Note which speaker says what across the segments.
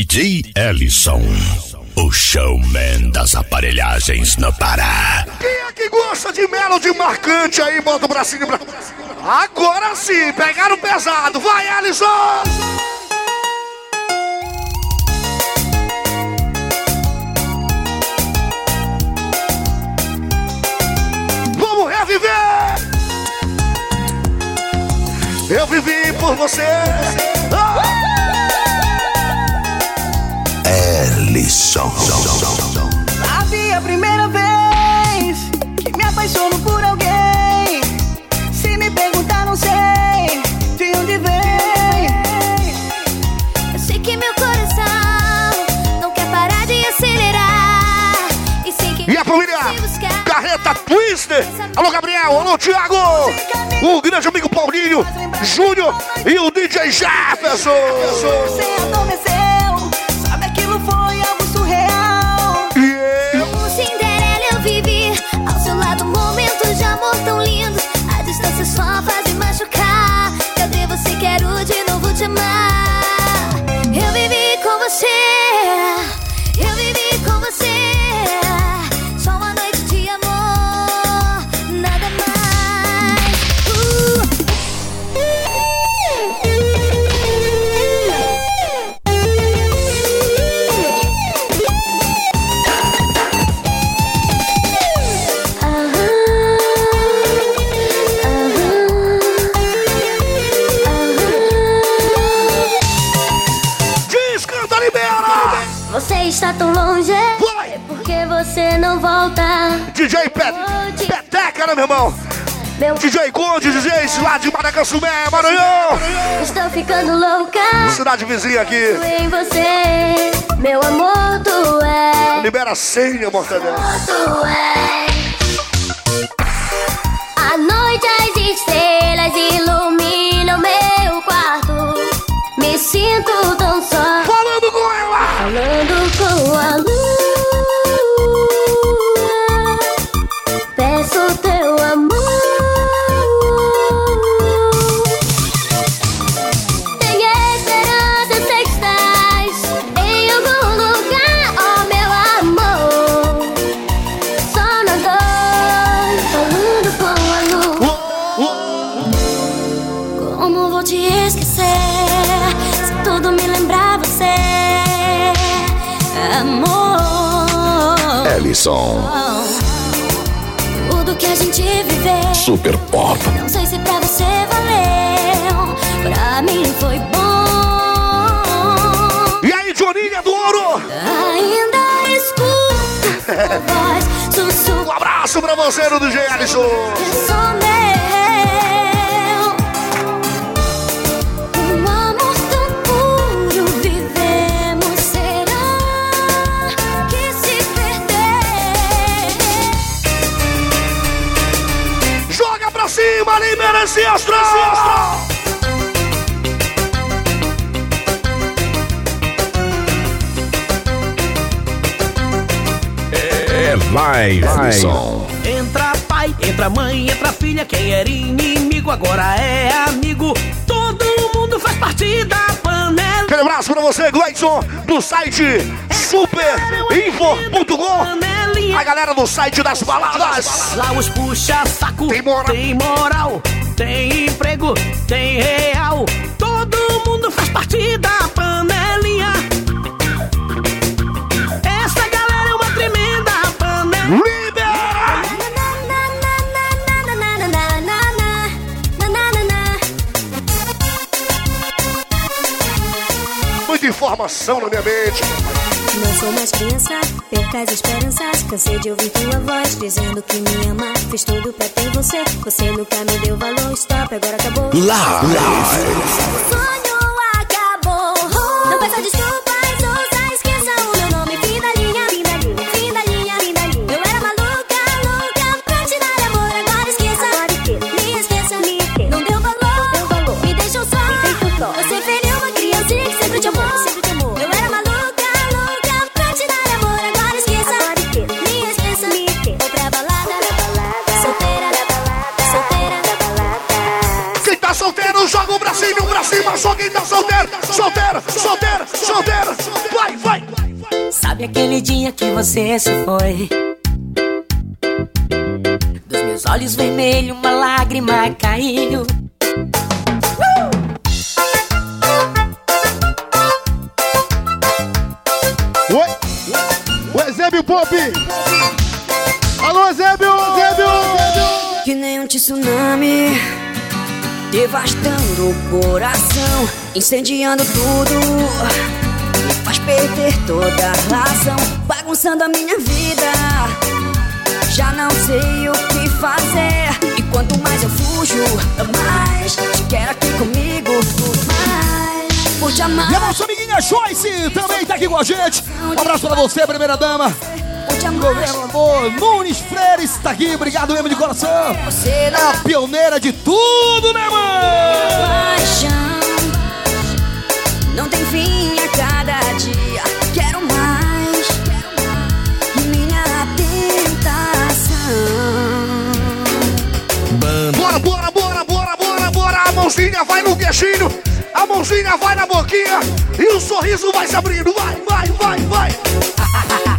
Speaker 1: DJ Ellison, o showman das aparelhagens no Pará.
Speaker 2: Quem é que gosta de melody marcante aí? Bota o bracinho pra... Agora sim, pegaram pesado. Vai, Ellison! Vamos reviver! Eu vivi por você.
Speaker 3: Sabe a primeira vez que me apaixono por alguém? Se me perguntar, não sei de onde vem.
Speaker 4: Eu sei que meu coração não quer parar de acelerar. E sei que
Speaker 2: E a família Carreta Twister. Alô, Gabriel. Alô, Thiago. O grande amigo Paulinho, Júnior e o DJ Jefferson.
Speaker 3: Você
Speaker 2: Meu irmão?
Speaker 4: Meu
Speaker 2: DJ Conde, DJs lá de Maracançumé, Maranhão.
Speaker 4: Estou ficando louca
Speaker 2: Cidade vizinha aqui.
Speaker 4: em você, meu amor, tu és,
Speaker 2: Libera a senha, mortadela.
Speaker 4: tu és.
Speaker 1: Ellison,
Speaker 4: Tudo que a gente viveu.
Speaker 1: Super Pop.
Speaker 4: Não sei se pra você valeu, pra mim foi bom.
Speaker 2: E aí, Joninha do Ouro.
Speaker 4: Ainda escuto sua voz, sussurro
Speaker 2: Um abraço pra você, no DJ Alisson.
Speaker 4: que sou meu.
Speaker 2: Cima, libera esse astral.
Speaker 1: É live. Ellison.
Speaker 5: Entra pai, entra mãe, entra filha. Quem era inimigo agora é amigo. Todo mundo faz parte da panela.
Speaker 2: Aquele abraço pra você, Gleison, do site superinfo.com. A galera do site das baladas.
Speaker 5: Lá os puxa saco,
Speaker 2: Tem moral.
Speaker 5: tem moral, tem emprego, tem real. Todo mundo faz parte da panelinha.
Speaker 2: Informação na minha mente.
Speaker 6: Não sou mais criança, perca as esperanças. Cansei de ouvir tua voz dizendo que me ama. Fiz tudo pra ter você, você nunca me deu valor. Stop, agora acabou.
Speaker 1: Live.
Speaker 4: Sonho
Speaker 7: E aquele dia que você se foi Dos meus olhos vermelhos uma lágrima caiu
Speaker 2: Oi! O Ezébio Pop! Alô, Ezébio! Ezébio!
Speaker 7: Que nem um tsunami Devastando o coração Incendiando tudo faz perder toda a razão Bagunçando a minha vida Já não sei o que fazer E quanto mais eu fujo Mais te quero aqui comigo Mais por te amar
Speaker 2: E a nossa amiguinha Joyce também tá aqui com a gente. Um abraço pra você, primeira dama. Governador Nunes Freire está aqui, obrigado mesmo de coração.
Speaker 7: Você
Speaker 2: É a pioneira de tudo, né, mano?
Speaker 7: paixão não tem fim dia. Quero mais, minha tentação.
Speaker 2: Bora, bora, bora, bora, bora, bora. A mãozinha vai no queixinho, a mãozinha vai na boquinha e o sorriso vai se abrindo. Vai, vai, vai, vai.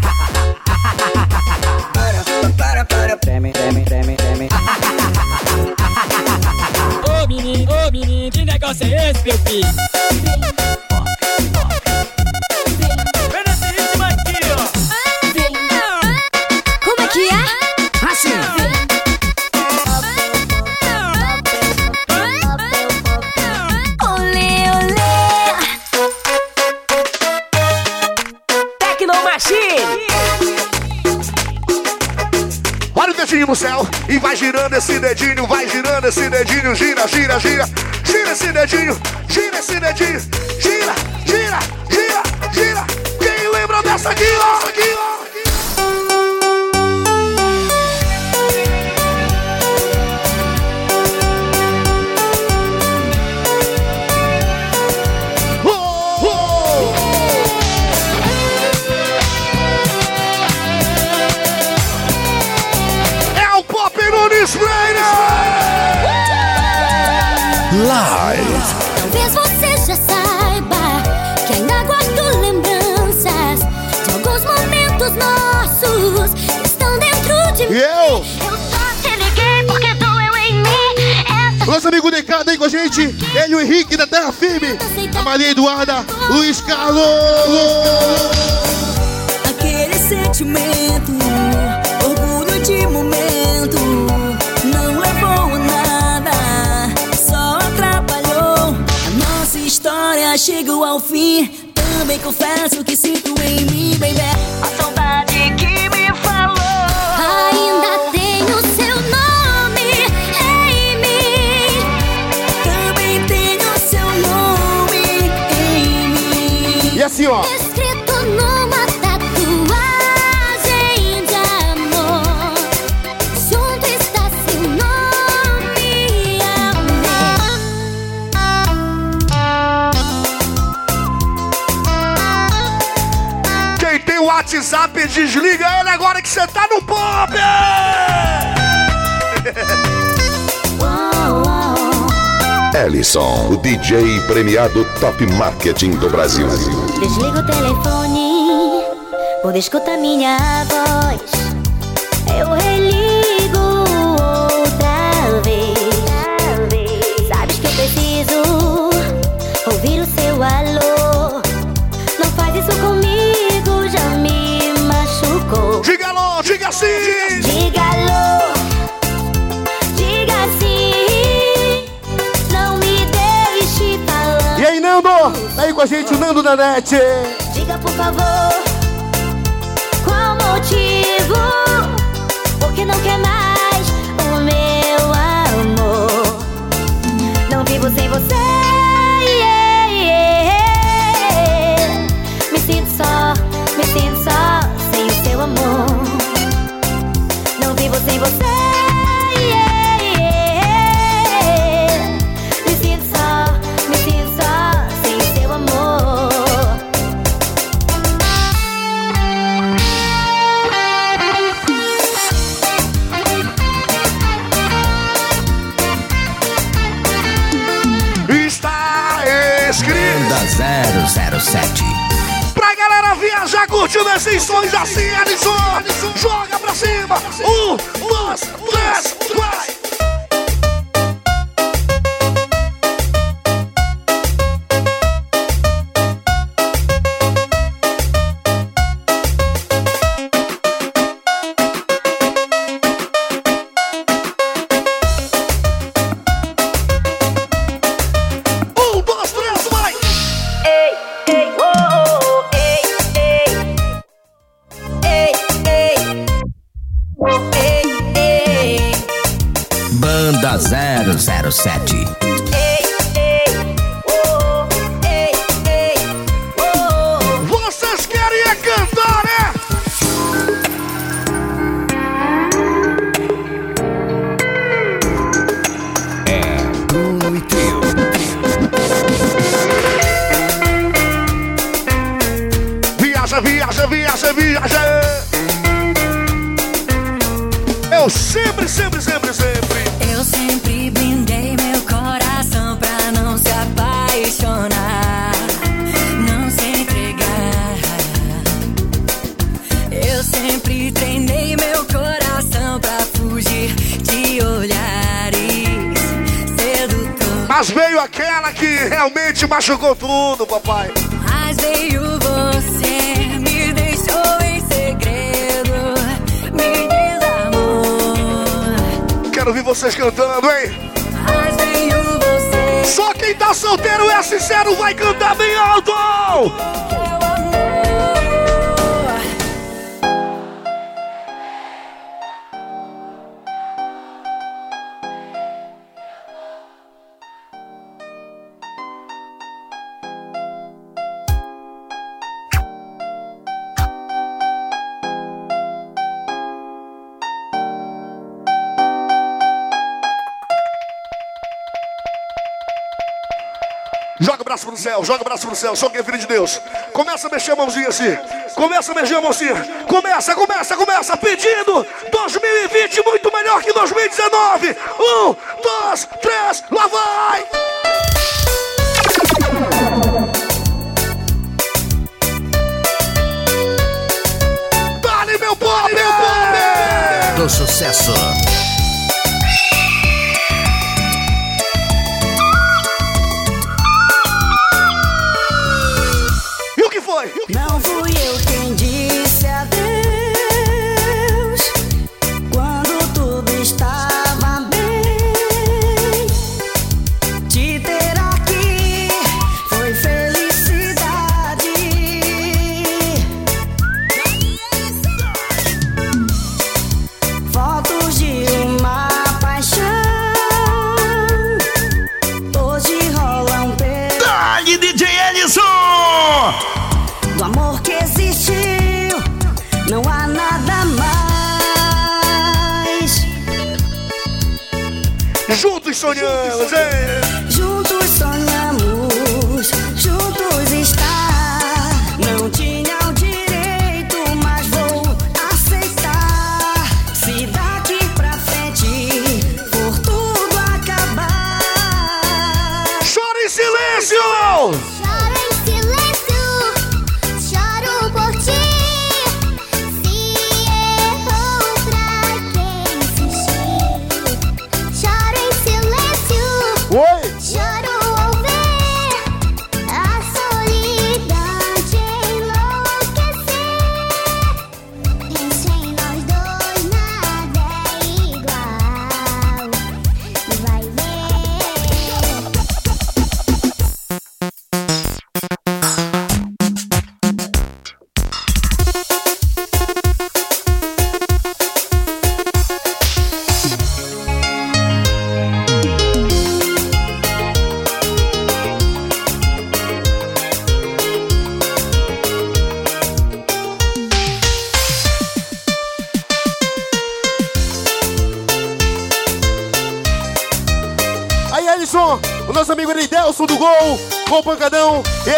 Speaker 2: WhatsApp, desliga ele agora que você tá no pop!
Speaker 8: Ellison, o DJ premiado Top Marketing do Brasil.
Speaker 6: Desliga o telefone, poder escutar minha voz. Eu religo
Speaker 2: Diga alô, diga sim.
Speaker 6: Não me deixe falar.
Speaker 2: E aí, Nando? Tá aí com a gente o Nando da NET.
Speaker 6: Diga por favor qual motivo? Porque não quer mais o meu amor. Não vivo sem você. você. Me sinto só, me sinto só sem seu amor.
Speaker 2: Está escrito
Speaker 9: a zero zero 007
Speaker 2: Pra galera viajar curtindo esses sons assim, Alisson, joga pra cima! Um, dois, três, sete. te machucou tudo, papai.
Speaker 7: Mas veio você.
Speaker 2: Quero ouvir vocês cantando, hein?
Speaker 7: Mas veio você.
Speaker 2: Só quem tá solteiro é sincero vai cantar bem alto! céu, joga o braço pro céu, só quem é filho de Deus. Começa a mexer a mãozinha assim. Começa a mexer a mãozinha. Começa, começa, começa. Pedindo 2020 muito melhor que 2019. Um, dois, três, lá vai! Dale meu pobre!
Speaker 4: Do sucesso.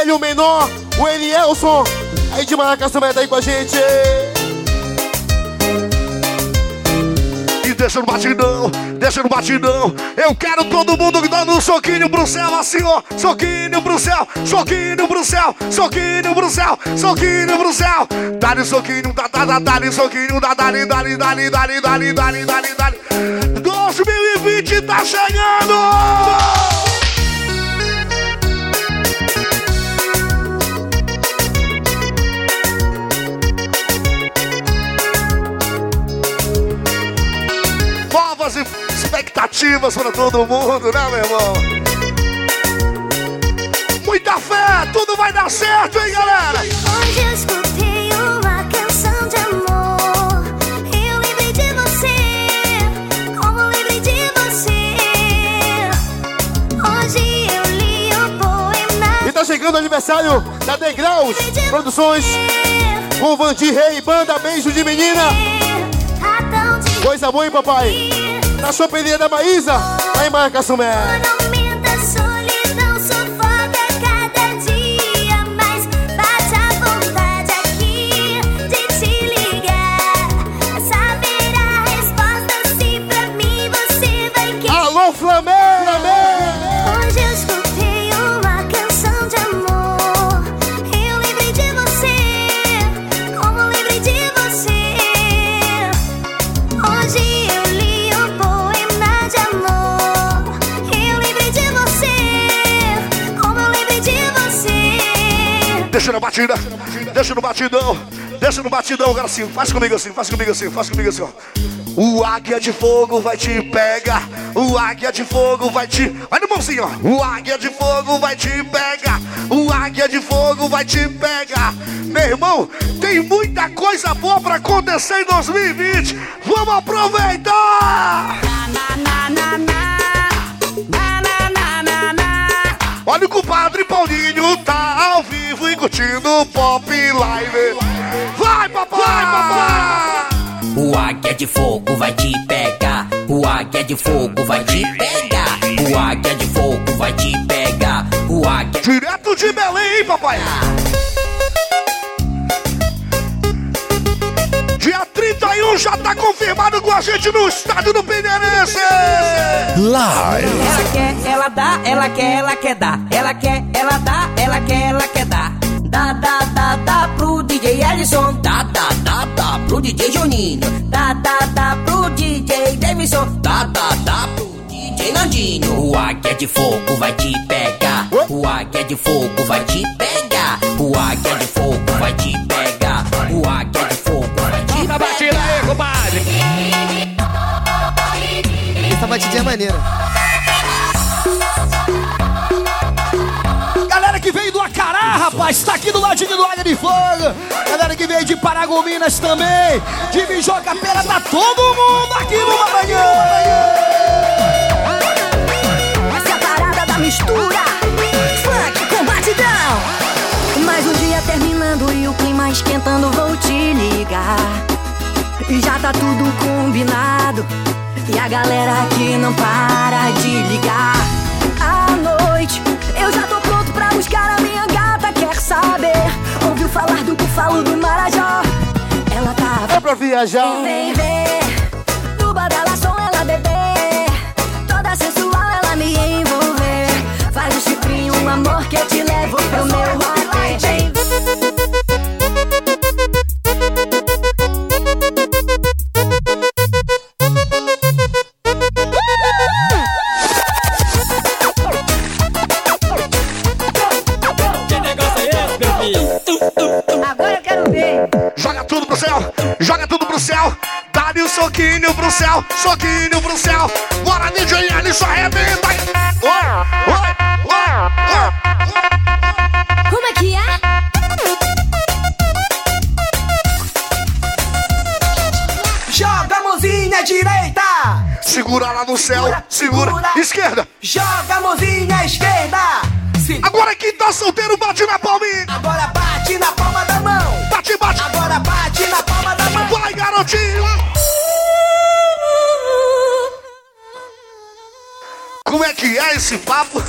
Speaker 9: Ele, o menor, o Elielson. Aí de Maracás também tá aí com a gente.
Speaker 2: E deixa no batidão, deixa no batidão. Eu quero todo mundo dando um soquinho pro céu, assim ó. Soquinho pro céu, soquinho pro céu, soquinho pro céu, soquinho pro céu. Dá-lhe soquinho, dá, dá, dá, dá-lhe soquinho, dá, dá-lhe, dá-lhe, dá-lhe, dá-lhe, dá-lhe, dá-lhe, dá-lhe, dá-lhe. 2020 tá chegando! Expectativas para todo mundo, né, meu irmão? Muita fé, tudo vai dar certo, hein, galera?
Speaker 9: Hoje eu escutei uma canção de amor. Eu lembrei de você, como lembrei de você. Hoje eu li o poema.
Speaker 4: E tá chegando o aniversário da Degraus Produções com Vandir Rei, banda Beijo de Menina. Coisa boa, hein, papai? Na choperia da Maísa, lá em Marca Sumé.
Speaker 2: Batida, deixa no batidão, deixa no batidão, agora assim, faz comigo assim, faz comigo assim, faz comigo assim, ó. O águia de fogo vai te pegar, o águia de fogo vai te. Vai no mãozinho, ó. O águia de fogo vai te pegar, o águia de fogo vai te pegar. Meu irmão, tem muita coisa boa pra acontecer em 2020. Vamos aproveitar! Curtindo o Pop Live. Vai, papai! Vai, papai!
Speaker 10: O águia de fogo vai te pegar. O águia de fogo vai te pegar. O águia de fogo vai te pegar. O águia.
Speaker 2: Direto de Belém, hein, papai? Dia 31 já tá confirmado com a gente no estádio do Pinheirense.
Speaker 8: Live.
Speaker 11: Ela quer, ela dá, ela quer, ela quer dar. Ela quer, ela dá, ela quer, ela quer dar. Dá, dá, dá, dá pro DJ Ellison. Dá, dá, dá, dá pro DJ Juninho. Dá, dá, dá pro DJ Davidson. Dá, dá, dá pro DJ Nandinho.
Speaker 10: O águia de fogo vai te pegar. O águia de fogo vai te pegar. O águia de fogo vai te pegar. O águia de fogo vai te
Speaker 12: Tá batida aí, compadre.
Speaker 13: Essa batidinha é maneira.
Speaker 3: Rapaz, tá aqui do ladinho do Águia de Fogo. Galera que veio de Paragominas também. De Mijoca Pera, tá todo mundo aqui no Maranhão.
Speaker 7: Essa é parada da mistura Funk com batidão Mais um dia terminando e o clima esquentando Vou te ligar E já tá tudo combinado E a galera aqui não para de ligar À noite eu já tô pronto pra buscar a minha Quer saber? Ouviu falar do bufalo do Marajó? Ela tá
Speaker 4: É pra viajar.
Speaker 7: Vem ver No badalação ela beber Toda sensual ela me envolver Faz o chifrinho, um amor que eu te levo pro meu rolê
Speaker 2: tudo pro céu, joga tudo pro céu. Dá-lhe um soquinho pro céu, soquinho pro céu. Bora, DJ Alisson, arrebenta. Oi, oi, oi.
Speaker 9: Como é que é?
Speaker 3: Joga a mãozinha direita.
Speaker 2: Segura lá no céu, segura. Esquerda.
Speaker 3: Joga a mãozinha esquerda. Segura.
Speaker 2: Agora quem tá solteiro, bate na palminha.
Speaker 3: Agora bate na palma da
Speaker 2: Como é que é esse papo?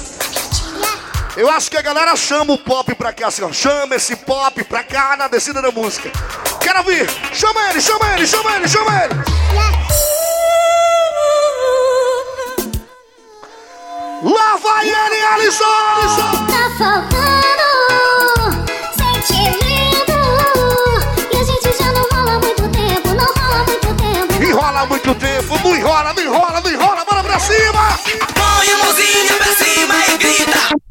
Speaker 2: Eu acho que a galera chama o pop pra cá, assim, ó. Chama esse pop pra cá na descida da música. Quero ouvir! Chama ele, chama ele, chama ele, chama ele!
Speaker 4: Lá vai ele, Alisson!
Speaker 9: Tá faltando
Speaker 4: enrola muito tempo, não enrola, não enrola, não enrola, bora pra cima!
Speaker 2: Põe a mãozinha pra cima e grita.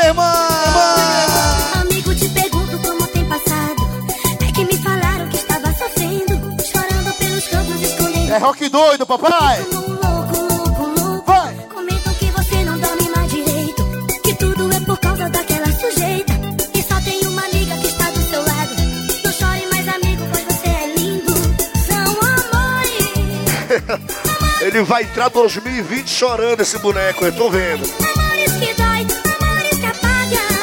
Speaker 12: minha irmã!
Speaker 9: Amigo, te pergunto como tem passado. É que me falaram que estava sofrendo, chorando pelos cantos escolhendo.
Speaker 6: É rock doido, papai!
Speaker 4: Ele vai entrar 2020 chorando esse boneco, eu tô vendo.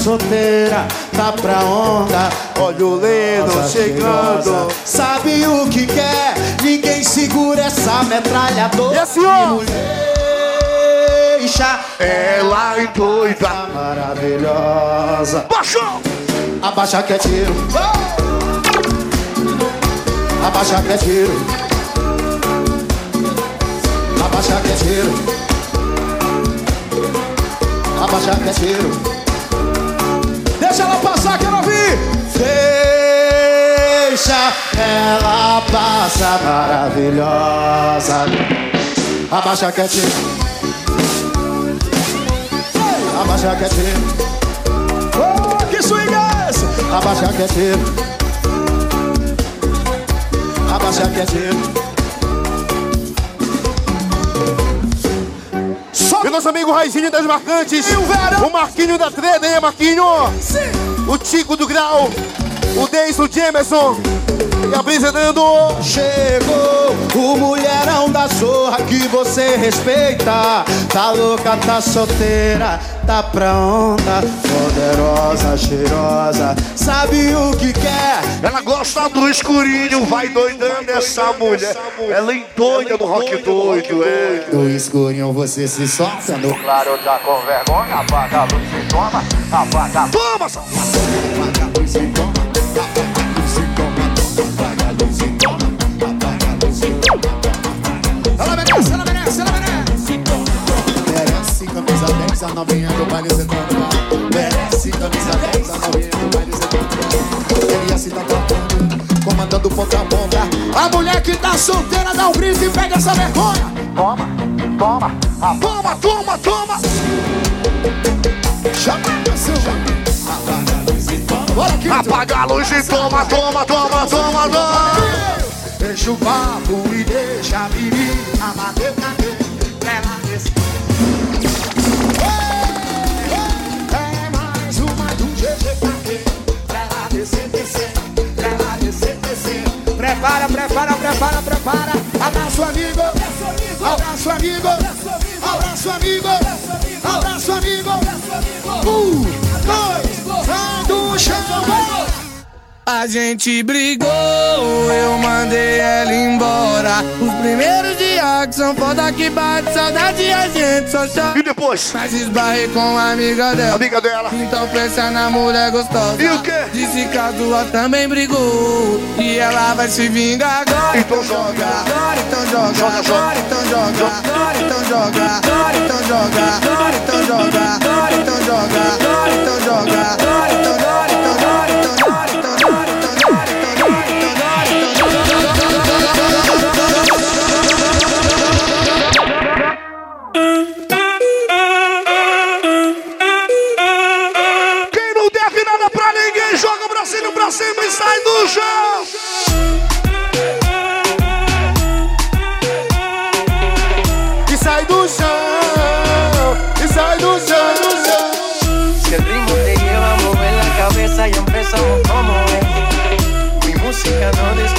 Speaker 13: solteira, tá pra onda.
Speaker 6: Olha o Leno chegando.
Speaker 13: sabe o que quer? Ninguém segura essa metralhadora.
Speaker 6: E a
Speaker 13: senhora? Deixa
Speaker 2: ela é doida,
Speaker 13: maravilhosa.
Speaker 2: Baixou!
Speaker 13: Abaixa que é tiro. Oh! Abaixa que é tiro. Abaixa que é tiro. Abaixa que é tiro. É ela passar maravilhosa. Abaixa que tiro. Abaixa que tiro. Oh, que swing é esse? Abaixa que tiro. Abaixa que tiro.
Speaker 9: E o nosso amigo Raizinho das Marcantes. O Marquinho da Treda, hein, Marquinho? O Tico do Grau. O Deison Jamerson. E a brisa dando.
Speaker 13: Chegou o mulherão da zorra que você respeita. Tá louca, tá solteira, tá pra onda. Poderosa, cheirosa, sabe o que quer.
Speaker 2: Ela gosta do escurinho, vai doidando essa mulher. Ela endoida no rock doido, é.
Speaker 13: No escurinho você se solta, no
Speaker 2: Claro, tá com vergonha, apaga a luz e toma, apaga. Toma, só.
Speaker 13: Ela camisa 10, a novinha do baile secando. Merece camisa 10, a novinha do baile secando. Ele assim tá tocando, comandando ponta a ponta. A mulher que tá solteira dá um grito e pega essa vergonha.
Speaker 2: Toma, toma, toma, toma, toma.
Speaker 13: Chama a atenção. Apaga a luz e toma.
Speaker 2: Apaga a luz e toma, toma, toma, toma, toma.
Speaker 13: Deixa o papo e deixa a menina bater Prepara, prepara, prepara, prepara. Abraço, amigo. Abraço, amigo. Abraço, amigo. Abraço, amigo. Um, dois, sai do chão.
Speaker 14: A gente brigou, eu mandei ela embora. Os primeiros dias que são foda que bate saudade, a gente só chora.
Speaker 2: E depois?
Speaker 14: Mas esbarrei com a amiga dela.
Speaker 2: Amiga dela.
Speaker 14: Então pensa na mulher gostosa.
Speaker 2: E o quê?
Speaker 14: Disse que a tua também brigou. E ela vai se vingar agora.
Speaker 2: Então joga.
Speaker 14: Agora então joga.
Speaker 2: Joga, joga.
Speaker 14: Agora então joga. Agora então joga. Agora então joga. Agora então joga. Agora então joga. Agora então joga. Agora então joga.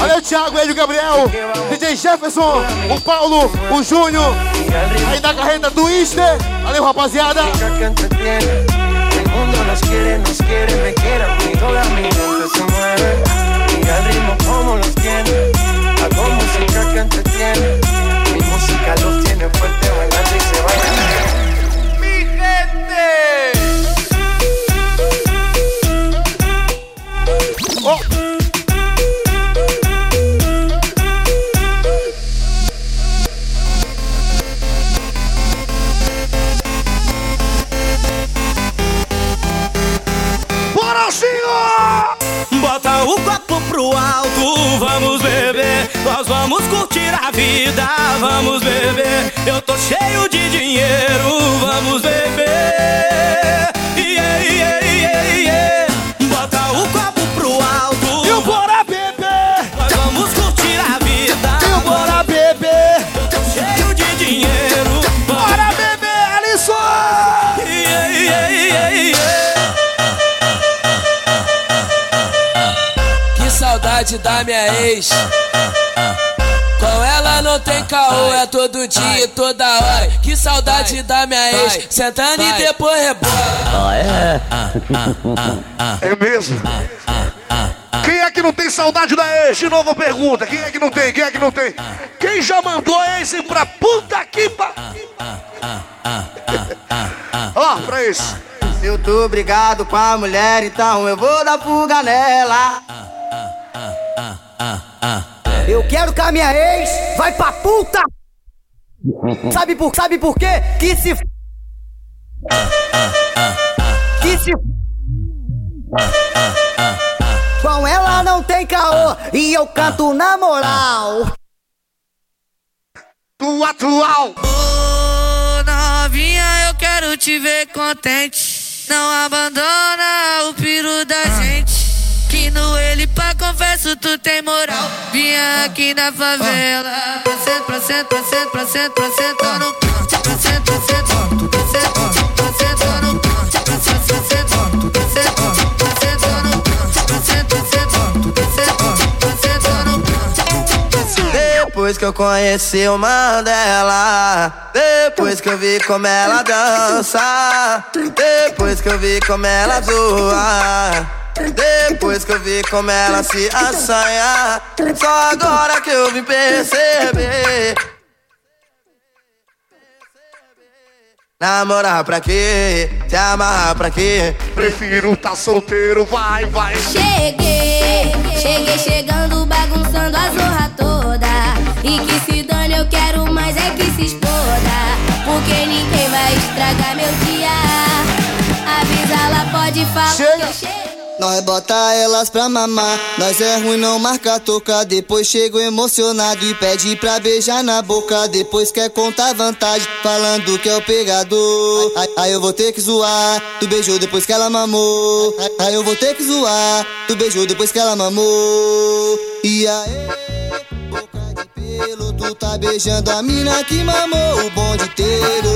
Speaker 9: Olha o Thiago, ele, o Gabriel, DJ Jefferson, o Paulo, o Júnior, aí da carreta Twister. Valeu, rapaziada.
Speaker 15: entretiene. El mundo nos
Speaker 16: pro alto, vamos beber. Nós vamos curtir a vida, vamos beber. Eu tô cheio de dinheiro, vamos beber. Yeah, yeah, yeah, yeah. Bota o copo pro alto.
Speaker 12: E o bora
Speaker 17: saudade da minha ex. Com ela não tem caô, é todo dia e toda hora. Que saudade da minha ex. Sentando e depois rebola.
Speaker 2: É mesmo? Quem é que não tem saudade da ex? De novo pergunta. Quem é que não tem? Quem é que não tem? Quem já mandou a ex pra puta que pa... três.
Speaker 18: Eu tô brigado com a mulher, então eu vou dar fuga nela.
Speaker 13: Eu quero que a minha ex vai pra puta! Sabe por, sabe por quê? Que se. Que se. Com ela não tem caô e eu canto na moral.
Speaker 2: Do atual.
Speaker 19: Ô novinha, eu quero te ver contente. Não abandona o piro da no ele pra confesso tu tem moral. Vinha aqui na favela. Pra cento, pra cento, pra cento, pra cento, pra cento no canto. Pra cento, pra cento, pra cento, pra cento no canto. Pra cento, pra cento, pra cento, pra cento no canto. Pra cento, pra cento, pra cento, pra cento no canto.
Speaker 18: Depois que eu conheci o Mandela, depois que eu vi como ela dança, depois que eu vi como ela zoa. Depois que eu vi como ela se assanha Só agora que eu vim perceber Namorar pra quê? Se amarrar pra quê?
Speaker 2: Prefiro tá solteiro, vai, vai.
Speaker 20: Cheguei, cheguei chegando, bagunçando a zorra toda. E que se dane, eu quero mais é que se exploda. Porque ninguém vai estragar meu dia. Avisa, ela pode falar que eu chego.
Speaker 18: Nós bota elas pra mamar, nós é ruim não marca toca Depois chego emocionado e pede pra beijar na boca. Depois quer contar vantagem, falando que é o pegador. Aí, aí eu vou ter que zoar, tu beijou depois que ela mamou. Aí, eu vou ter que zoar, tu beijou depois que ela mamou. E aí, boca de pelo, tu tá beijando a mina que mamou. O bonde inteiro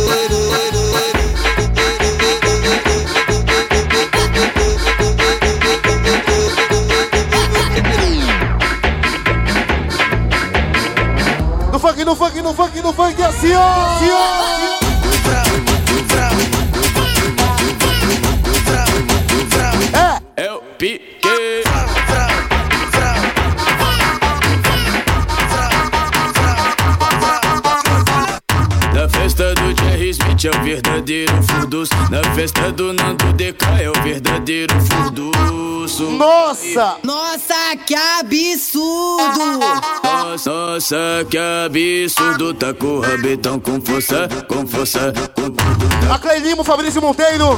Speaker 9: no funk, no funk, no funk, assim ó, assim ó.
Speaker 21: Smith é o verdadeiro furdus. Na festa do Nando DK é o verdadeiro furduço.
Speaker 9: Nossa!
Speaker 3: Nossa, que absurdo!
Speaker 21: Nossa, nossa, que absurdo. Tá com o rabetão com força, com força, com tudo.
Speaker 9: A Clay Lima, o Fabrício Monteiro,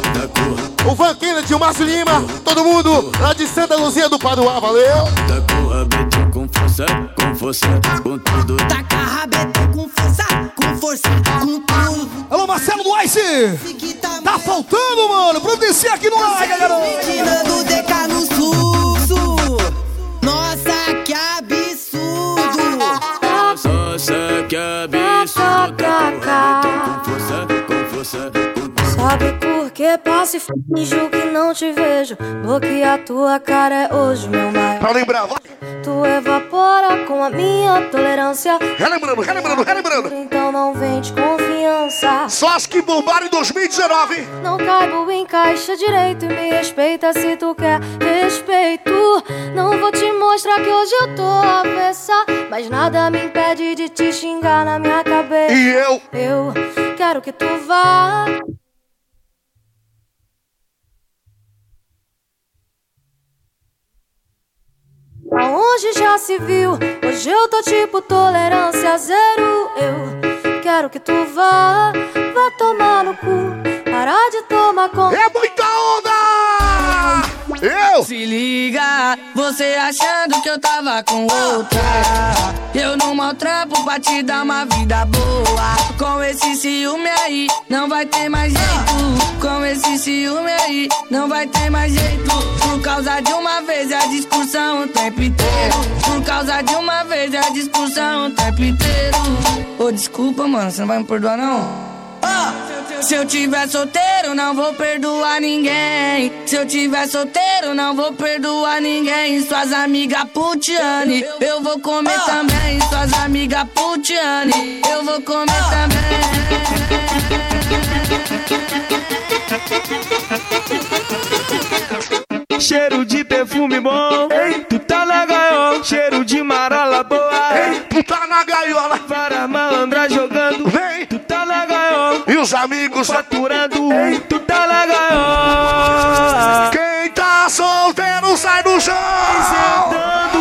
Speaker 9: o Van Kennedy, o Márcio Lima, todo mundo lá de Santa Luzia do Paduá, valeu?
Speaker 21: Tá com o rabetão com força, com força, com tudo.
Speaker 3: Taca rabetão com força, com força, com tudo.
Speaker 12: Alô, Marcelo do Ice! Tá faltando, mano! Providencia aqui no
Speaker 3: DK no susso. Nossa, que absurdo!
Speaker 21: Nossa, que absurdo. Tá com força, com força, com tudo.
Speaker 22: Sabe por que passo e finjo que não te vejo? Bloquear tua cara é hoje meu maior.
Speaker 2: Pra lembrar, vai.
Speaker 22: Tu evapora com a minha tolerância.
Speaker 2: Relembrando, relembrando, relembrando.
Speaker 22: Então não vem de confiança.
Speaker 2: Só as que bombaram em 2019.
Speaker 22: Não caibo em caixa direito e me respeita se tu quer respeito. Não vou te mostrar que hoje eu tô avessa, mas nada me impede de te xingar na minha cabeça.
Speaker 2: E eu?
Speaker 22: Eu quero que tu vá. Aonde já se viu? Hoje eu tô tipo tolerância zero. Eu quero que tu vá, vá tomar no cu. Parar de tomar conta.
Speaker 2: É!
Speaker 19: Se liga, você achando que eu tava com outra. Eu não maltrapo pra te dar uma vida boa. Com esse ciúme aí, não vai ter mais jeito. Com esse ciúme aí, não vai ter mais jeito. Por causa de uma vez a discussão o tempo inteiro. Por causa de uma vez a discussão o tempo inteiro. Ô, desculpa, mano, você não vai me perdoar não? Se eu tiver solteiro, não vou perdoar ninguém. Se eu tiver solteiro, não vou perdoar ninguém. Suas amigas putiane, eu vou comer também. Suas amigas putiane, eu vou comer
Speaker 23: também. Cheiro de perfume bom, Ei. tu tá na gaiola. Cheiro de marola boa,
Speaker 2: Ei. tu tá na gaiola.
Speaker 23: Para malandra jogando,
Speaker 2: os os amigos.
Speaker 24: Faturando, tu tá na gaiola.
Speaker 2: Quem tá solteiro sai do chão.
Speaker 24: Vai,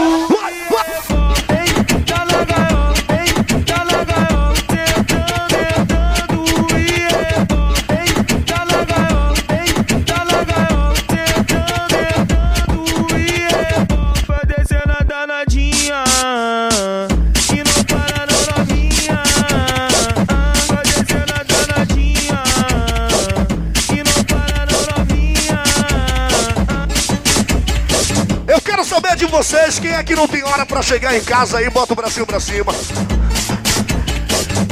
Speaker 2: de vocês quem é que não tem hora pra chegar em casa aí, bota o bracinho pra cima.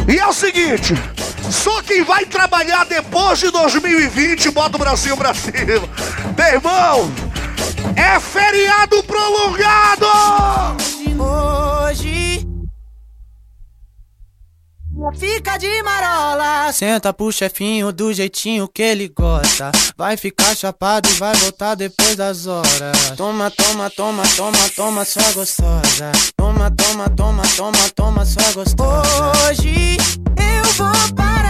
Speaker 2: E é o seguinte, só quem vai trabalhar depois de 2020, bota o bracinho pra cima. Meu irmão, é feriado prolongado!
Speaker 3: Fica de marola
Speaker 25: Senta pro chefinho do jeitinho que ele gosta. Vai ficar chapado e vai voltar depois das horas. Toma, toma, toma, toma, toma, sua gostosa. Toma, toma, toma, toma, toma, sua gostosa.
Speaker 3: Hoje eu vou para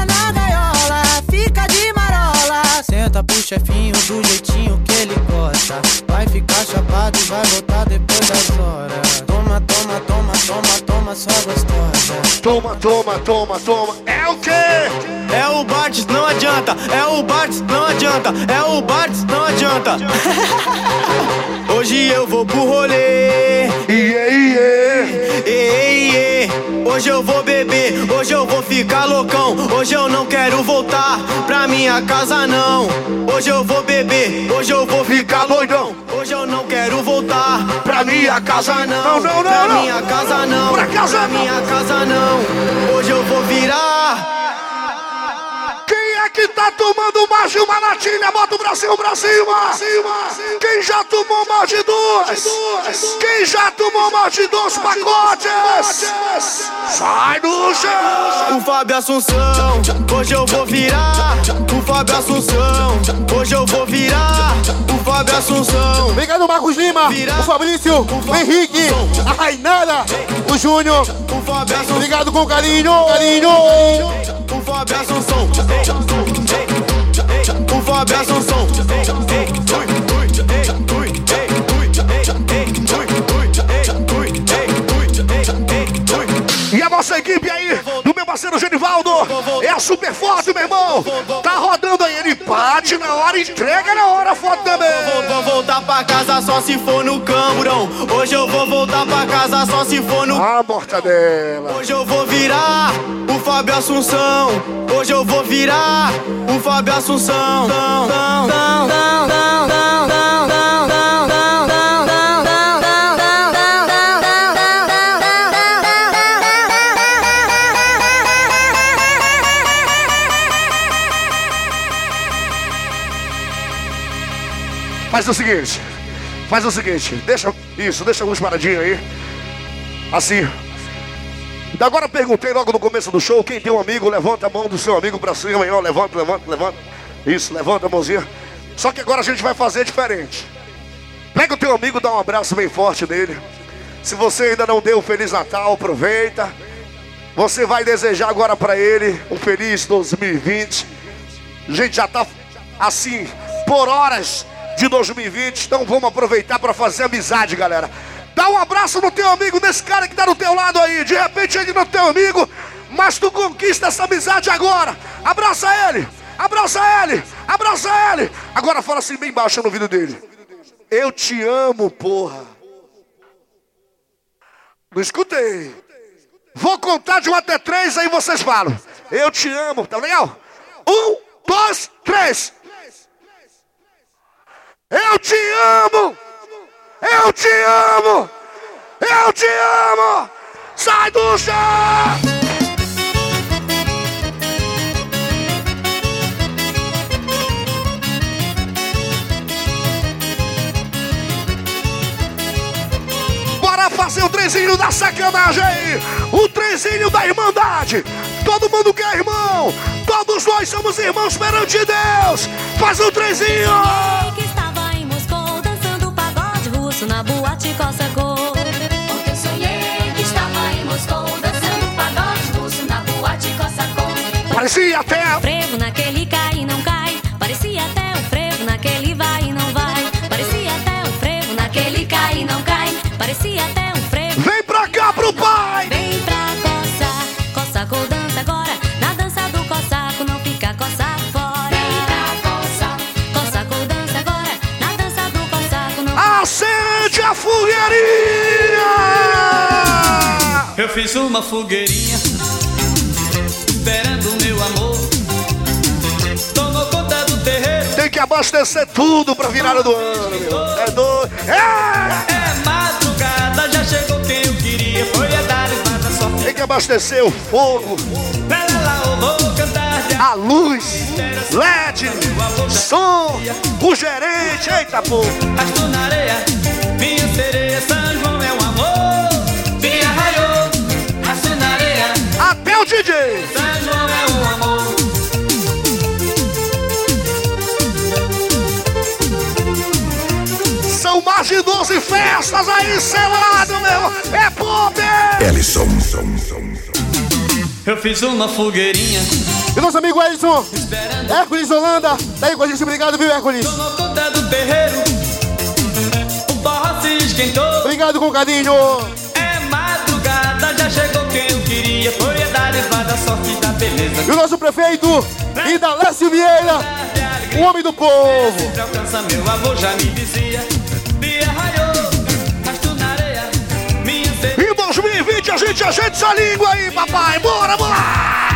Speaker 25: Senta pro chefinho do jeitinho que ele gosta. Vai ficar chapado e vai voltar depois das horas. Toma, toma, toma, toma, toma, sua gostosa.
Speaker 2: Toma, toma, toma, toma. É o quê?
Speaker 26: É o Bartz, não adianta. É o Bartz, não adianta. É o Bartz, não adianta. Hoje eu vou pro rolê.
Speaker 2: Iê, iê.
Speaker 26: Ei, iê. Hoje eu vou beber, hoje eu vou ficar loucão. Hoje eu não quero voltar pra minha casa, não. Hoje eu vou beber, hoje eu vou ficar doidão. Hoje eu não quero voltar
Speaker 2: Pra minha casa não, não, não,
Speaker 26: pra
Speaker 2: não.
Speaker 26: minha casa não.
Speaker 2: Pra casa
Speaker 26: pra
Speaker 2: não.
Speaker 26: minha casa não. Hoje eu vou virar.
Speaker 2: Que tá tomando mais de uma latinha? Bota o bracinho pra cima. Quem já tomou mais de duas? Quem já tomou mais de dois pacotes? Sai do chão.
Speaker 26: O Fábio Assunção, hoje eu vou virar. O Fábio Assunção, hoje eu vou virar. O Fábio Assunção.
Speaker 9: Obrigado, Marcos Lima, o Fabrício, o Henrique, a Rainara, o Júnior.
Speaker 26: O Fábio Assunção.
Speaker 9: Obrigado com carinho, carinho.
Speaker 26: O Fábio Assunção. O Fábio Assunção.
Speaker 2: E a nossa equipe aí, do meu parceiro Genivaldo, é a super forte, meu irmão. Tá rodando aí, ele bate na hora, entrega na hora foto também.
Speaker 26: Vou voltar pra casa só se for no camburão. Hoje eu vou voltar pra casa só se for no.
Speaker 2: A mortadela.
Speaker 26: Hoje eu vou virar Fábio Assunção. Hoje eu vou virar o Fábio Assunção.
Speaker 2: Faz o seguinte, faz o seguinte, deixa isso, deixa alguns paradinhos aí. Assim. Da agora perguntei logo no começo do show, quem tem um amigo, levanta a mão do seu amigo pra cima ó, levanta, levanta, levanta. Isso, levanta a mãozinha. Só que agora a gente vai fazer diferente. Pega o teu amigo, dá um abraço bem forte nele. Se você ainda não deu um Feliz Natal, aproveita. Você vai desejar agora pra ele um feliz 2020. A gente já tá assim, por horas de 2020, então vamos aproveitar para fazer amizade, galera. Dá um abraço no teu amigo, nesse cara que tá do teu lado aí. De repente ele não é teu amigo, mas tu conquista essa amizade agora. Abraça ele, abraça ele, abraça ele. Agora fala assim bem baixo no ouvido dele. Eu te amo, porra. Não escutei. Vou contar de um até três, aí vocês falam. Eu te amo, tá legal? Um, dois, três. Eu te amo! Eu te amo! Eu te amo! Sai do chão! Bora fazer o trenzinho da sacanagem aí! O trenzinho da irmandade! Todo mundo que é irmão! Todos nós somos irmãos perante Deus! Faz o trenzinho!
Speaker 6: Na boate Costa Cor. Ontem eu sonhei que estava em Moscou dançando pagode russo na boate Costa Cor.
Speaker 2: Parecia até
Speaker 6: frevo naquele cai
Speaker 16: Uma fogueirinha Esperando meu amor Tomou conta do terreiro
Speaker 2: Tem que abastecer tudo pra virada do ano, meu. É doido. É!
Speaker 16: É madrugada, já chegou quem eu queria Foi a dar sorte
Speaker 2: Tem que abastecer o fogo,
Speaker 16: Pera lá, eu vou cantar de
Speaker 2: a luz, LED, som, o gerente, eita pô.
Speaker 16: Arrastou na areia Minha sereia, São João é um amor
Speaker 2: o DJ.
Speaker 16: São é um amor
Speaker 2: São mais de 12 festas aí selado, meu. É pop!
Speaker 8: Ellison.
Speaker 16: Eu fiz uma fogueirinha
Speaker 9: E nosso amigo Edson, Hércules Holanda, tá aí com a gente, obrigado, viu, Hércules?
Speaker 16: Tomou conta do terreiro O forró se esquentou
Speaker 9: Obrigado com carinho.
Speaker 16: Queria Foi a dar espada sorte da beleza
Speaker 9: E o nosso prefeito, Indalécio Vieira, o homem do povo.
Speaker 16: Alcança meu avô, já me dizia Dia raiou, rasto na areia Minha sereia
Speaker 2: Em 2020 a gente ajeita essa língua aí, papai. Bora, bora!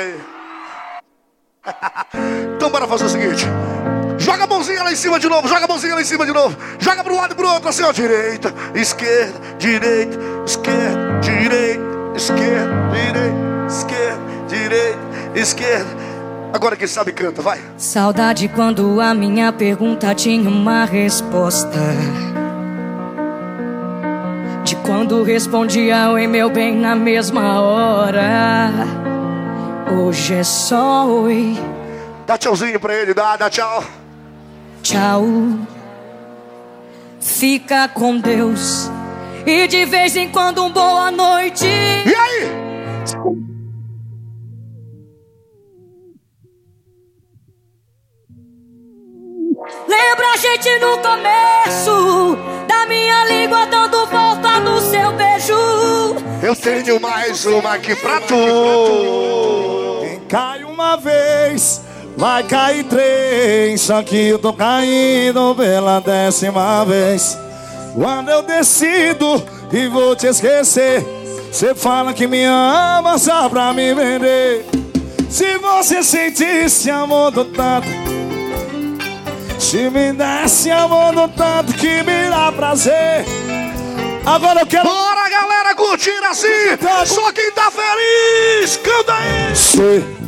Speaker 2: Aí. então bora fazer o seguinte. Joga a mãozinha lá em cima de novo, joga a mãozinha lá em cima de novo. Joga pro lado e pro outro, assim, ó. Direita, esquerda, direita, esquerda, direita, esquerda, direita, esquerda, direita, esquerda. Agora quem sabe canta, vai.
Speaker 27: Saudade quando a minha pergunta tinha uma resposta. De quando respondia oi meu bem na mesma hora. Hoje é só oi,
Speaker 2: Dá tchauzinho pra ele, dá, dá tchau.
Speaker 27: tchau. Fica com Deus. E de vez em quando um boa noite. E
Speaker 2: aí?
Speaker 27: Lembra a gente no começo da minha língua dando seu beijo.
Speaker 2: Eu tenho mais uma aqui pra tu.
Speaker 12: Quem cai uma vez, vai cair três. Só que eu tô caindo pela décima vez. Quando eu decido e vou te esquecer, você fala que me ama só pra me vender. Se você sentisse amor do tanto, se me desse amor do tanto que me dá prazer. Agora eu quero.
Speaker 2: Bora, galera, curtir assim! Só quem tá feliz, canta aí!
Speaker 12: Sei.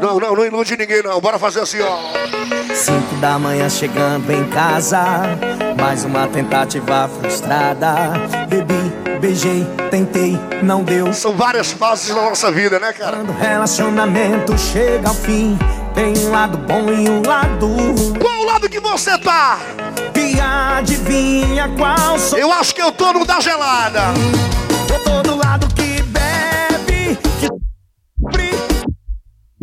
Speaker 2: Não, não, não ilude ninguém não. Bora fazer assim, ó.
Speaker 13: Cinco da manhã chegando em casa, mais uma tentativa frustrada. Bebi, beijei, tentei, não deu.
Speaker 2: São várias fases na nossa vida, né, cara?
Speaker 13: Quando o relacionamento chega ao fim, tem um lado bom e um lado ruim.
Speaker 2: Qual o lado que você tá?
Speaker 13: E adivinha qual sou?
Speaker 2: Eu acho que eu tô no da gelada.
Speaker 13: Eu tô do lado que bebe, que sofre,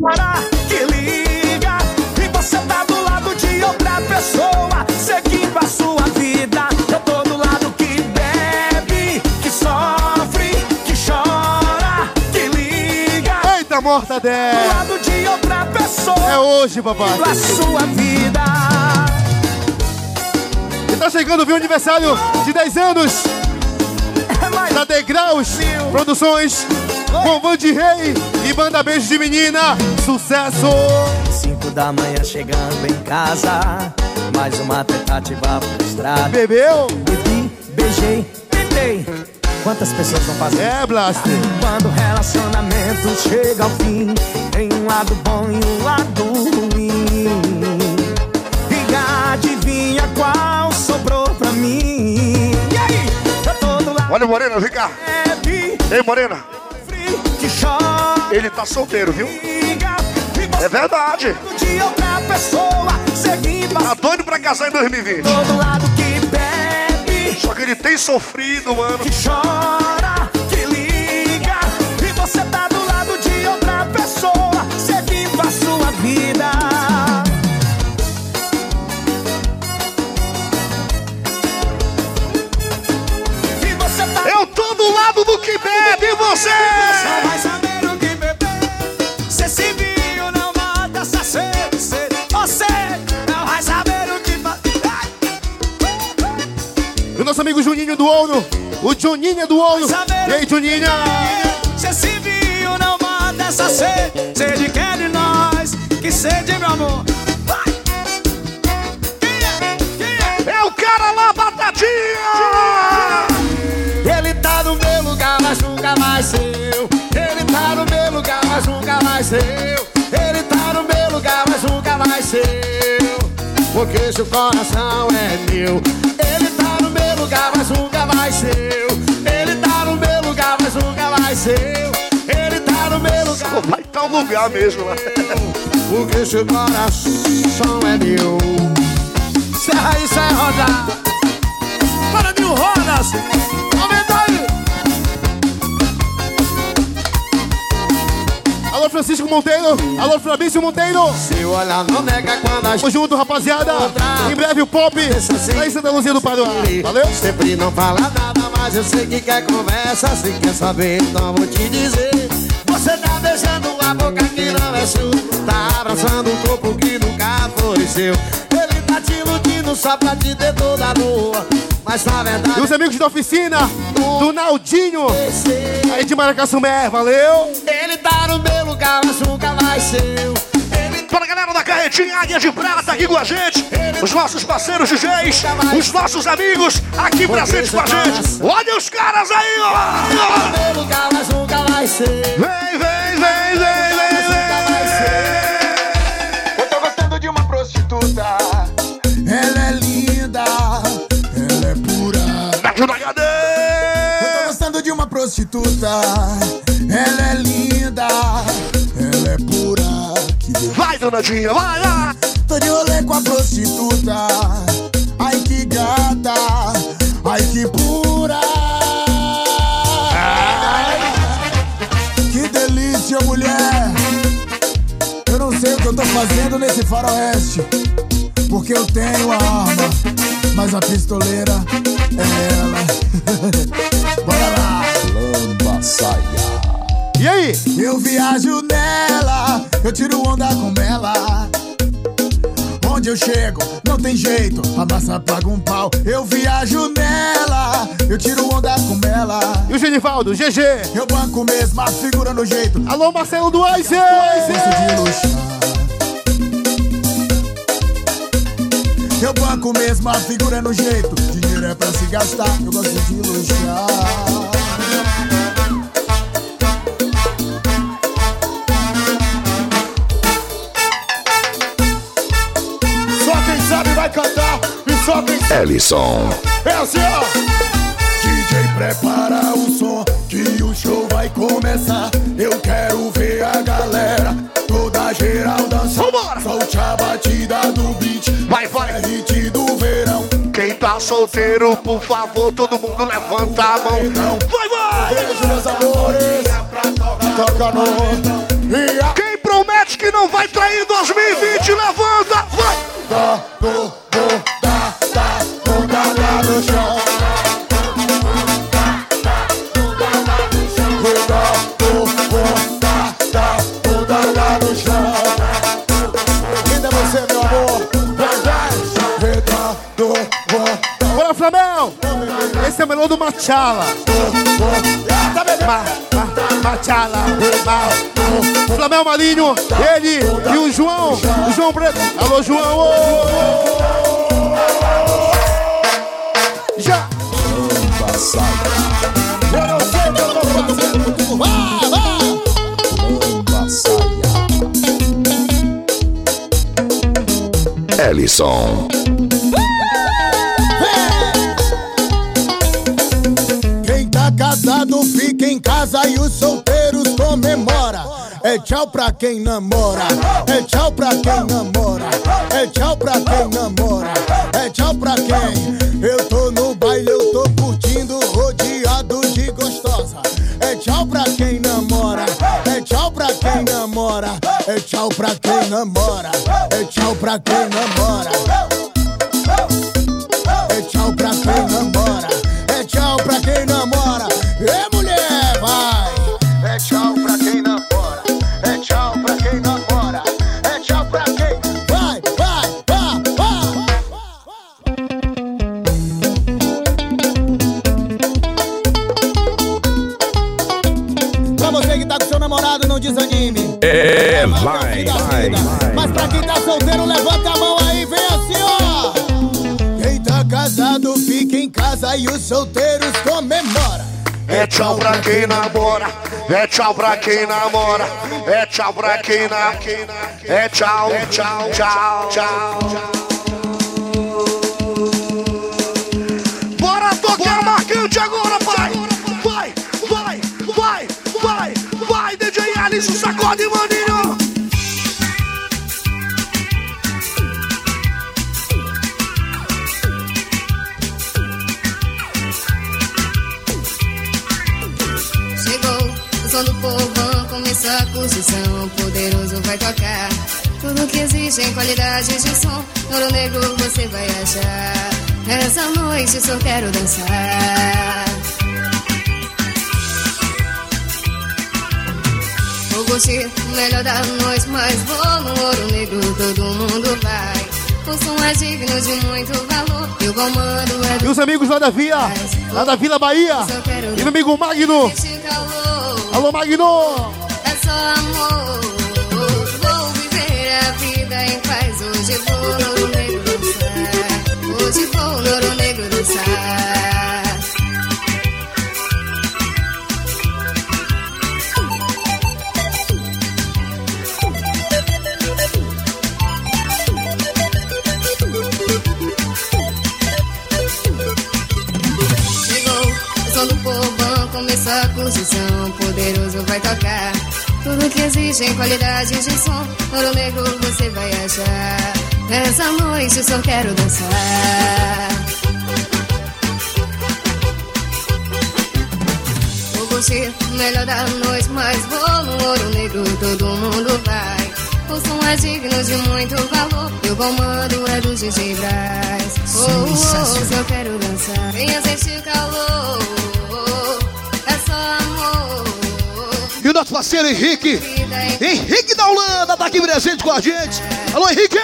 Speaker 13: para que liga. E você tá do lado de outra pessoa, seguindo a sua
Speaker 9: Dedé.
Speaker 28: Do lado de outra pessoa.
Speaker 9: É hoje, papai.
Speaker 28: A sua vida.
Speaker 9: E tá chegando, viu, aniversário de 10 anos. Da Degraus Produções. Com Van de Rei e Banda Beijo de Menina. Sucesso!
Speaker 29: Cinco da manhã chegando em casa. Mais uma tentativa frustrada.
Speaker 9: Bebeu?
Speaker 29: Bebi, beijei, tentei. Quantas pessoas não fazem?
Speaker 9: É, Blaster.
Speaker 29: Quando o relacionamento chega ao fim, tem um lado bom e um lado ruim. E adivinha qual sobrou pra mim? E aí? Eu tô do lado
Speaker 2: Olha Morena, vem cá. Ei, Morena. Ele tá solteiro, viu? É verdade. Tá doido pra casar em 2020.
Speaker 28: Todo lado que
Speaker 2: Só que ele tem sofrido, mano.
Speaker 28: Que chora, que liga. E você tá do lado de outra pessoa. Seguindo a sua vida. E você tá
Speaker 2: Eu tô do lado do que bebe, e você?
Speaker 28: Vai
Speaker 9: amigo Juninho do Ouro. O Juninho do Ouro. E aí, Juninho?
Speaker 28: Se esse vinho não mata essa sede, sede que é de nós, que sede, meu amor.
Speaker 2: É o cara lá, Batatinha!
Speaker 28: Ele tá no meu lugar, mas nunca vai ser eu. Ele tá no meu lugar, mas nunca vai ser eu. Ele tá no meu lugar, mas nunca vai ser eu. Porque seu coração é meu. Ele tá no meu lugar, mas nunca vai ser eu. Ele tá no meu lugar, mas nunca vai ser eu. Ele tá no meu lugar.
Speaker 2: Vai tá o lugar mesmo lá.
Speaker 28: Porque seu coração é meu. Serra aí, Serra Roda. Para mil rodas. Aumenta
Speaker 9: Alô, Francisco Monteiro. Alô, Fabrício Monteiro.
Speaker 28: Se olhar não nega quando a
Speaker 9: Tamo junto, rapaziada. Em breve o pop. Lá em Santa Luzia do Paraná. Valeu?
Speaker 28: Sempre não fala nada, mas eu sei que quer conversa. Se quer saber, então vou te dizer. Você tá beijando a boca que não é sua. Tá abraçando um corpo que nunca foi seu. Ele tá te iludindo só pra te ter toda boa. Mas na verdade.
Speaker 9: E os amigos da oficina. Do Naldinho. Aí de Maracaçumé. Valeu?
Speaker 28: Ele tá no meu lugar, mas nunca vai ser eu.
Speaker 2: Para a galera da carretinha Águia de Prata aqui com a gente. Os nossos parceiros DJs. Os nossos amigos aqui presentes com a gente. Olha os caras aí, ó.
Speaker 28: No meu lugar, mas nunca vai ser.
Speaker 2: Vem, vem, vem, vem, vem, vem.
Speaker 28: Eu tô gostando de uma prostituta. Prostituta. Ela é linda, ela é pura.
Speaker 2: Vai, donadinha, vai lá.
Speaker 28: Tô de rolê com a prostituta. Ai que gata, ai que pura. Que delícia, mulher. Eu não sei o que eu tô fazendo nesse faroeste. Porque eu tenho a arma, mas a pistoleira é ela. Saia.
Speaker 9: E aí?
Speaker 28: Eu viajo nela, eu tiro onda com ela. Onde eu chego, não tem jeito, a massa paga um pau. Eu viajo nela, eu tiro onda com ela.
Speaker 9: E o Genivaldo, GG.
Speaker 28: Eu banco mesmo, a figura no jeito.
Speaker 9: Alô, Marcelo do
Speaker 28: luxar. Eu banco mesmo, a figura no jeito. Dinheiro é pra se gastar, eu gosto de luxar. Só sabe.
Speaker 8: Ellison.
Speaker 28: É assim, ó. DJ, prepara o som que o show vai começar. Eu quero ver a galera toda geral dançar. Solte a batida do beat.
Speaker 2: Vai, vai.
Speaker 28: É hit do verão.
Speaker 2: Quem tá solteiro, por favor, todo mundo levanta a mão. Vai, vai!
Speaker 28: Beijo, meus amores. Toca no. E
Speaker 2: Quem promete que não vai trair em 2020, levanta! Vai!
Speaker 28: Dá, do, do,
Speaker 9: Melhor do Machala. Ma, ma, Machala. Ma. Flamel Marinho, ele e o João. O João Preto. Alô, João! ô! Já!
Speaker 28: Eu não o.
Speaker 8: Ellison.
Speaker 28: Casado fica em casa e os solteiros comemora. É tchau pra quem namora, é tchau pra quem namora, é tchau pra quem namora, é tchau pra quem. Eu tô no baile, eu tô curtindo, rodeado de gostosa. É tchau pra quem namora, é tchau pra quem namora, é tchau pra quem namora, é tchau pra quem namora. É e os solteiros comemora.
Speaker 2: É tchau pra quem namora, é tchau pra quem namora, é tchau pra quem na, é tchau, é tchau, tchau, tchau. Bora tocar marcante agora, pai! Vai, vai, vai, vai, vai, DJ Alice, sacode, maninho!
Speaker 30: Som do povão, começou a curtição. Poderoso vai tocar. Tudo que existe em qualidade de som. Ouro negro você vai achar. Essa noite só quero dançar. Vou curtir o melhor da noite, mas vou no ouro negro. Todo mundo vai. O som é digno de muito valor. E o comando é
Speaker 9: E os amigos lá da Via, lá da Vila Bahia. E meu amigo Magno. Alô, Magno!
Speaker 30: É só amor. Vou viver a vida em paz. Hoje vou no ouro negro dançar. Hoje vou no ouro negro dançar. Vai tocar. Tudo que existe em qualidade de som. Ouro negro você vai achar. Essa noite só quero dançar. Vou curtir o melhor da noite, mas vou no ouro negro. Todo mundo vai. O som é digno de muito valor. E o comando é do DJ Braz. Oh, oh, se eu quero dançar, venha sentir o calor. É só amor.
Speaker 4: Nosso parceiro Henrique, Henrique da Holanda, tá aqui presente com a gente. Alô, Henrique!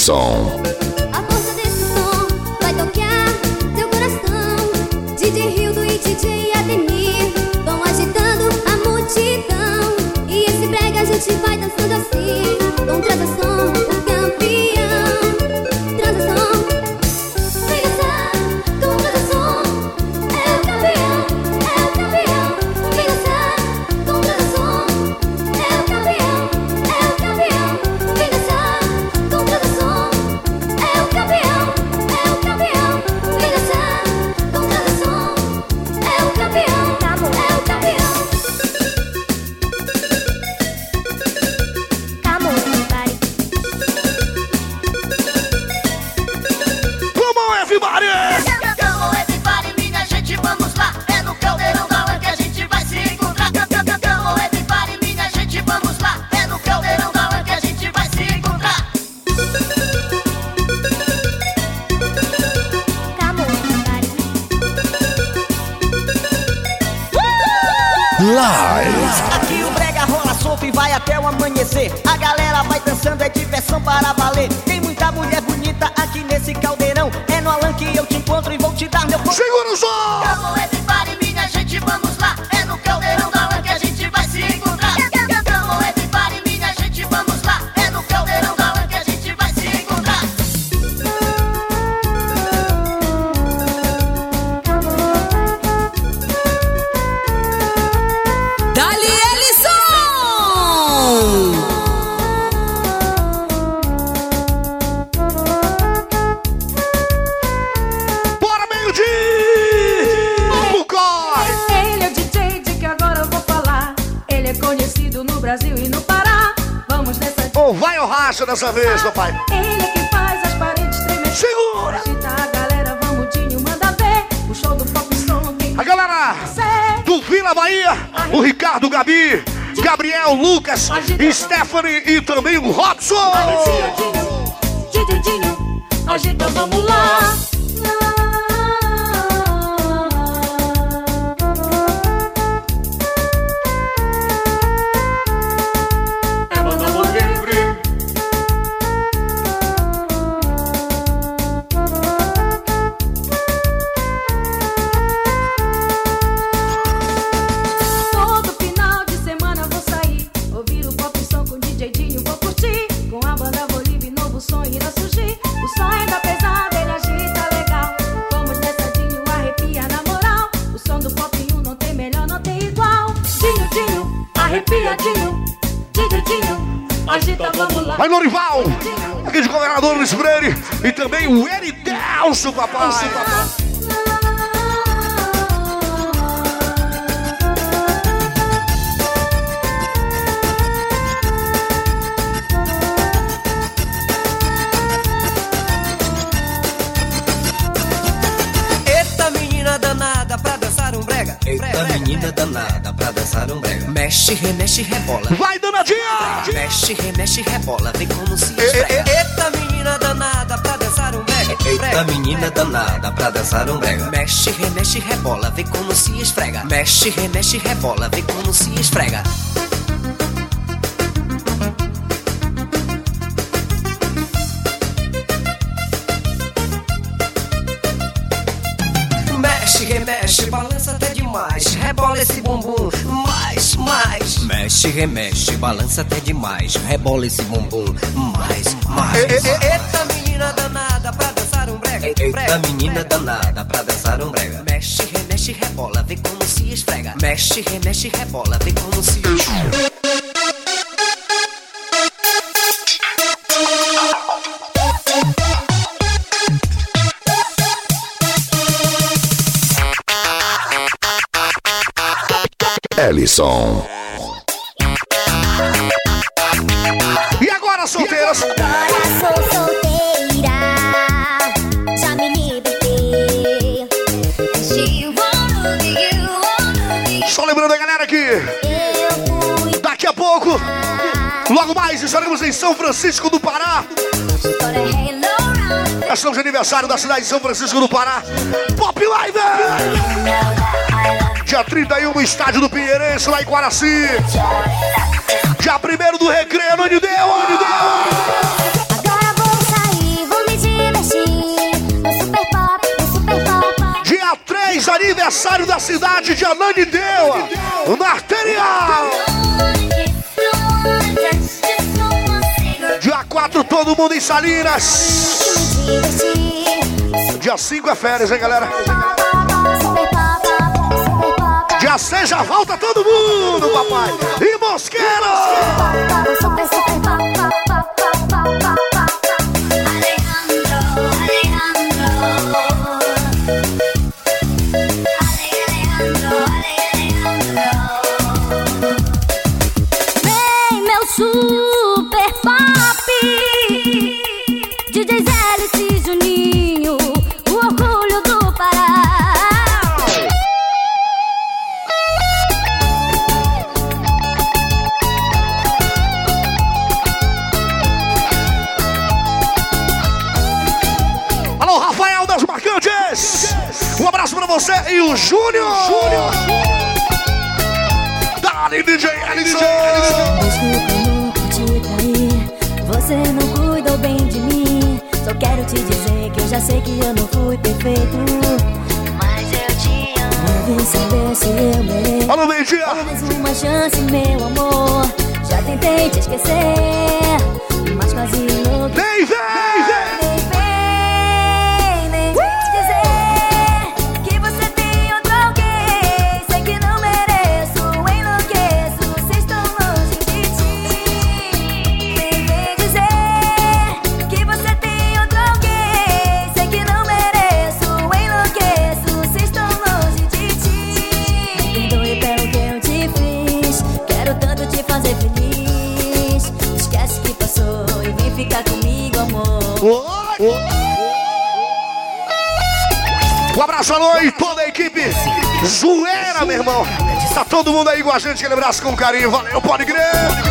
Speaker 31: som. A força desse som vai tocar teu coração. DJ Rildo e DJ Ademir vão agitando a
Speaker 32: multidão. E esse brega a
Speaker 33: gente vai
Speaker 27: dançando assim, contra Brasil e no Pará. Vamos nessa.
Speaker 2: Ou vai ou racha dessa vez, papai?
Speaker 27: Ele é que faz as paredes tremer.
Speaker 2: Segura!
Speaker 27: Agita a galera, vamos, Dinho, manda ver. O show do pop som. Quem
Speaker 2: A galera do Vila Bahia, o Ricardo Gabi, Gabriel, Lucas, Stephanie e também o Robson!
Speaker 27: DJ Dinho, agita, vamos lá.
Speaker 2: Luiz Freire e também o Eri Delcio, papai!
Speaker 32: Eita menina danada pra dançar um brega. Eita menina danada pra dançar um brega. Mexe, remexe, rebola.
Speaker 2: Vai, danadinha!
Speaker 32: Mexe, remexe, rebola. Vem como se esfrega. Eita Eita menina danada pra dançar um brega. Mexe, remexe, rebola. Vem como se esfrega. Mexe, remexe, rebola. Vem como se esfrega. Mexe, remexe, balança até demais. Rebola esse bumbum, mais, mais. Mexe, remexe, balança até demais. Rebola esse bumbum, mais, mais. Eita menina danada pra Eita menina danada pra dançar um brega. Mexe, remexe, rebola, vê como se esfrega. Mexe, remexe, rebola, vê como se esfrega.
Speaker 8: Ellison.
Speaker 2: E agora, solteiras?
Speaker 6: Agora sou
Speaker 2: estaremos em São Francisco do Pará. Festão de aniversário da cidade de São Francisco do Pará. Pop Live! Dia 31 no estádio do Pinheirense, lá em Guaraci. Dia 1 do Recreio, no Anideu!
Speaker 6: Agora vou sair, vou me divertir. No super pop, no super pop.
Speaker 2: Dia 3, aniversário da cidade de Ananindeua, na Arterial.
Speaker 4: Todo Mundo em Salinas. Dia 5 é férias, hein, galera? Dia 6 já volta todo mundo, papai. E Mosqueiro! Você e o Júnior! Dali, DJ Ellison!
Speaker 6: Desculpa, por te trair Você não cuidou bem de mim. Só quero te dizer que eu já sei que eu não fui perfeito. Mas eu te amo. Deve saber se eu mereço.
Speaker 4: Alô!
Speaker 6: Mais uma chance, meu amor. Já tentei te esquecer Mas quase enlouqueci
Speaker 4: Vem, vem, vem, zoeira, meu irmão. Tá todo mundo aí com a gente, aquele abraço com carinho. Valeu, pode crer.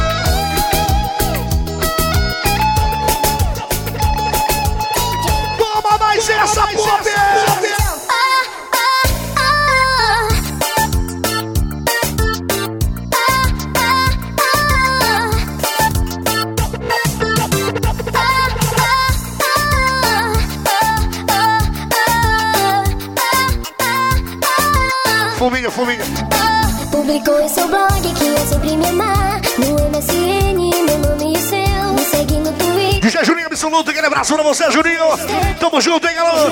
Speaker 4: Aquele abraço pra você, Juninho. Tamo junto, hein, galera?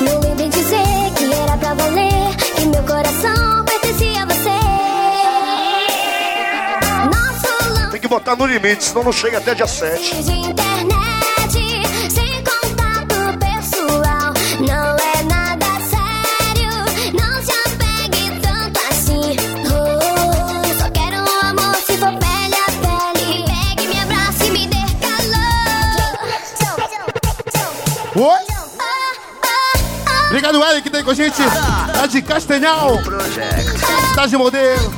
Speaker 6: Não dizer que era pra valer Que meu coração pertencia a você
Speaker 4: Tem que botar no limite, senão não chega até dia 7.
Speaker 9: Eric, que aí com a gente. Tá de Castanhal. Tá de modelo.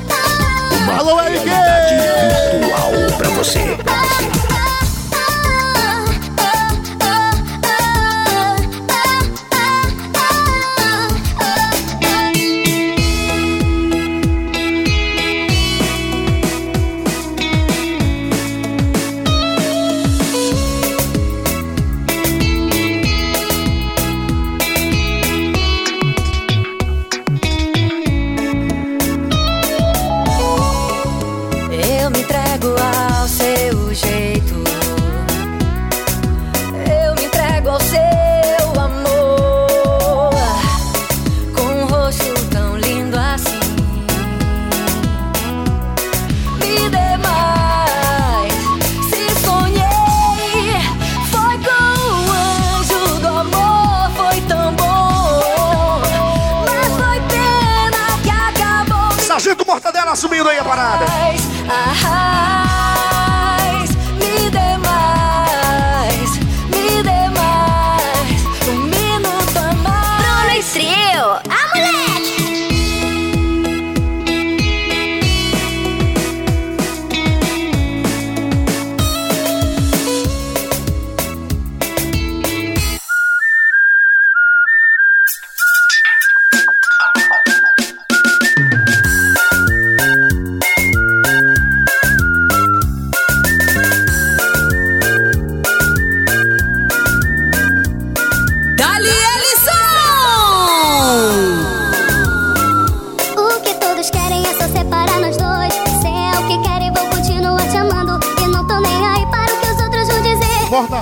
Speaker 9: Alô, Eric!
Speaker 1: Virtual pra você.
Speaker 7: Eu Corta.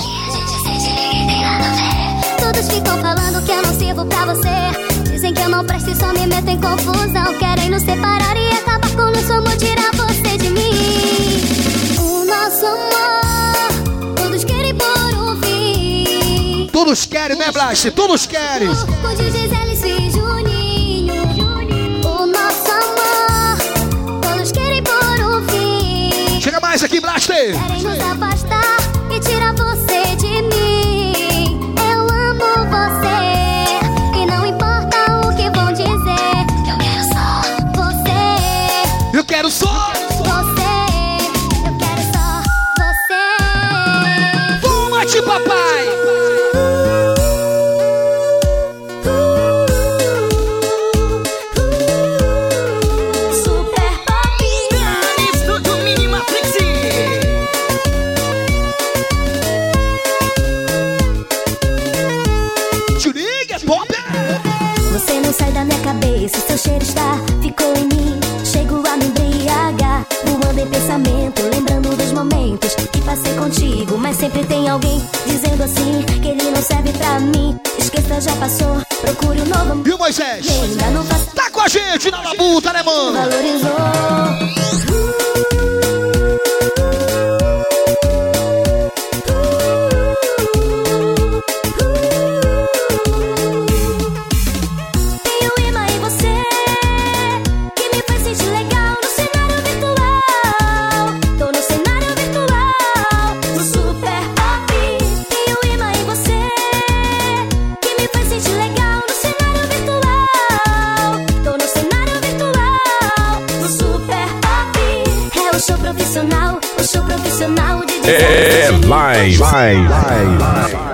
Speaker 7: Todos ficam falando que eu não sirvo
Speaker 6: pra você. Dizem que eu não presto e só me meto em confusão. Querem nos separar e acabar com o nosso amor, tirar você de mim. O nosso amor, todos querem por um fim.
Speaker 4: Todos querem, né, Blast? Todos querem. Chega mais aqui, Blaster!
Speaker 6: Querem nos sempre tem alguém dizendo assim que ele não serve pra mim. Esqueça, já passou, procure um novo.
Speaker 4: E o Moisés? Tá com a gente na labuta, né, mano?
Speaker 6: valorizou.
Speaker 8: É live. Live.